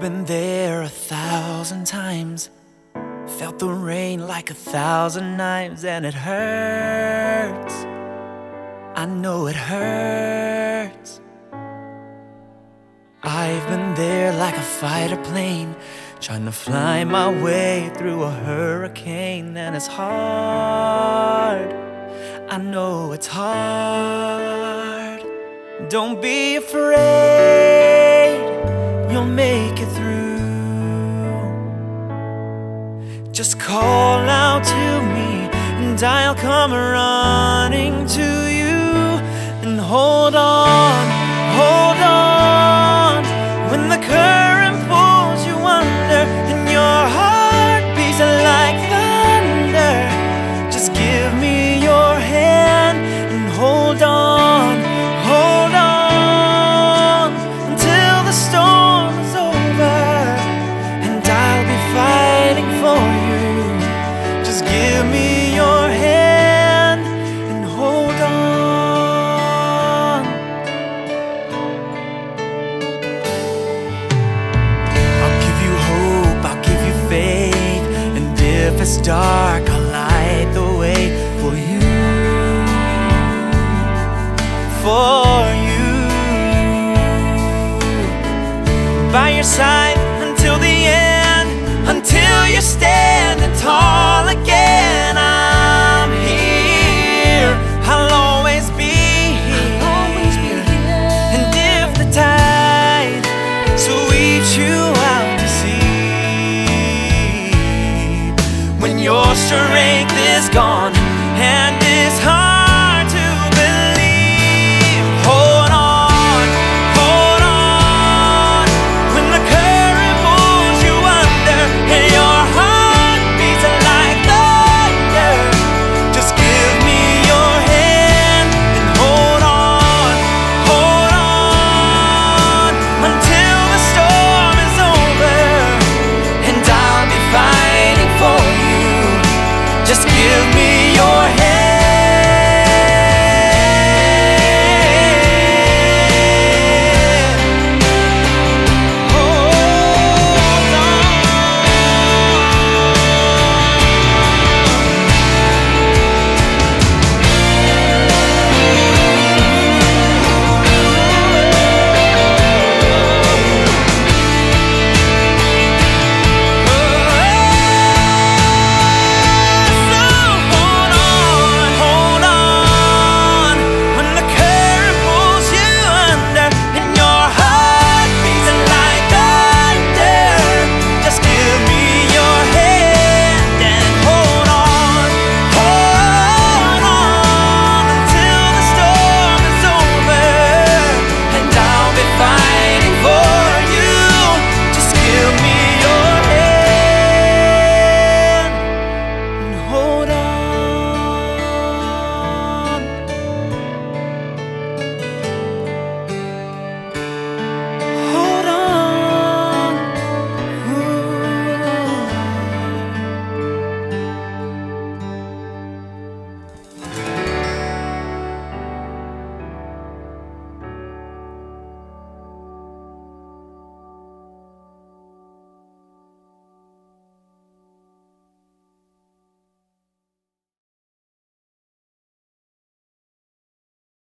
been there a thousand times. Felt the rain like a thousand knives, and it hurts. I know it hurts. I've been there like a fighter plane, trying to fly my way through a hurricane, and it's hard. I know it's hard. Don't be afraid, you'll make it through. Just call out to me, and I'll come running to you. And hold on, it's dark, I'll light the way for you. For you. By your side Your strength is gone and Just give me your hand.